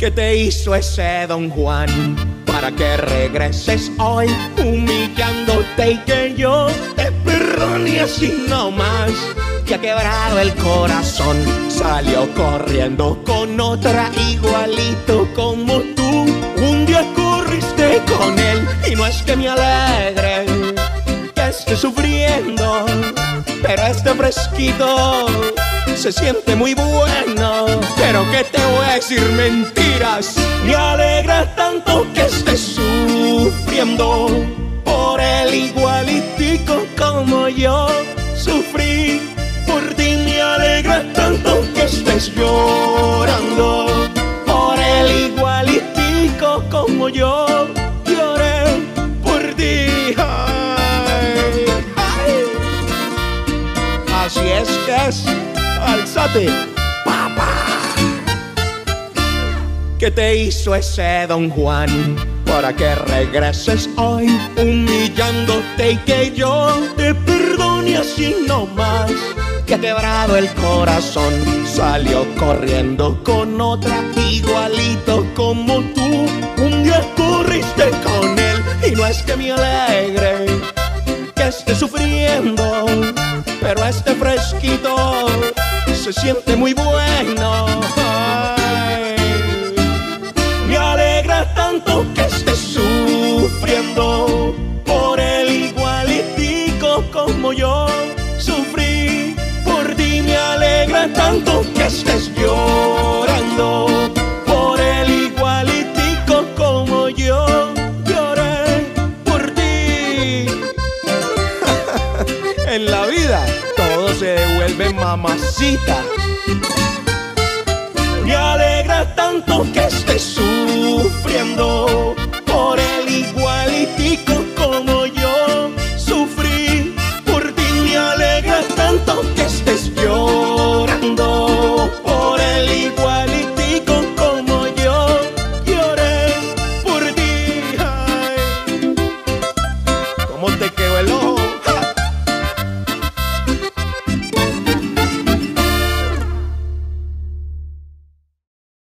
¿Qué te hizo ese don Juan para que regreses hoy humillándote y que yo te perdone así nomás? Que ha quebrado el corazón, salió corriendo con otra igualito como tú. Un día corriste con él y no es que me alegre que esté sufriendo, pero este fresquito se siente muy bueno. Pero que te voy a decir mentiras. Me alegra tanto que estés sufriendo por el igualitico como yo sufrí. Por ti me alegra tanto que estés llorando por el igualitico como yo lloré por ti. Así es que es alzate, papá. ¿Qué te hizo ese don Juan para que regreses hoy humillándote y que yo te perdone así nomás? Que quebrado el corazón, salió corriendo con otra igualito como tú. Un día corriste con él y no es que me alegre que esté sufriendo, pero este fresquito se siente muy bueno. Me alegra tanto que estés sufriendo por el igualitico como yo sufrí. Por ti me alegra tanto que estés se devuelve mamacita. Me alegra tanto